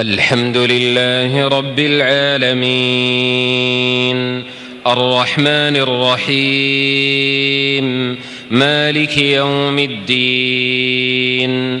الحمد لله رب العالمين. الرحمن الرحيم. مالك يوم الدين.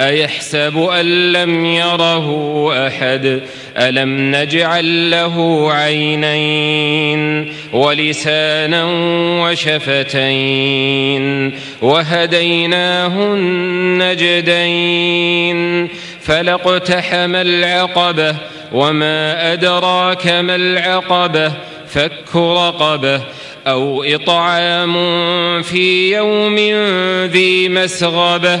أيحسب أن لم يره أحد؟ ألم نجعل له عينين ولسانا وشفتين وهديناه النجدين فلاقتحم العقبة وما أدراك ما العقبة؟ فك رقبة أو إطعام في يوم ذي مسغبة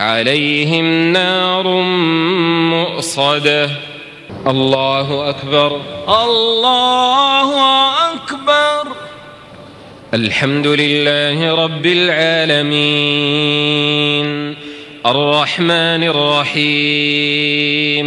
عليهم نار مؤصدة. الله أكبر. الله أكبر. الحمد لله رب العالمين. الرحمن الرحيم.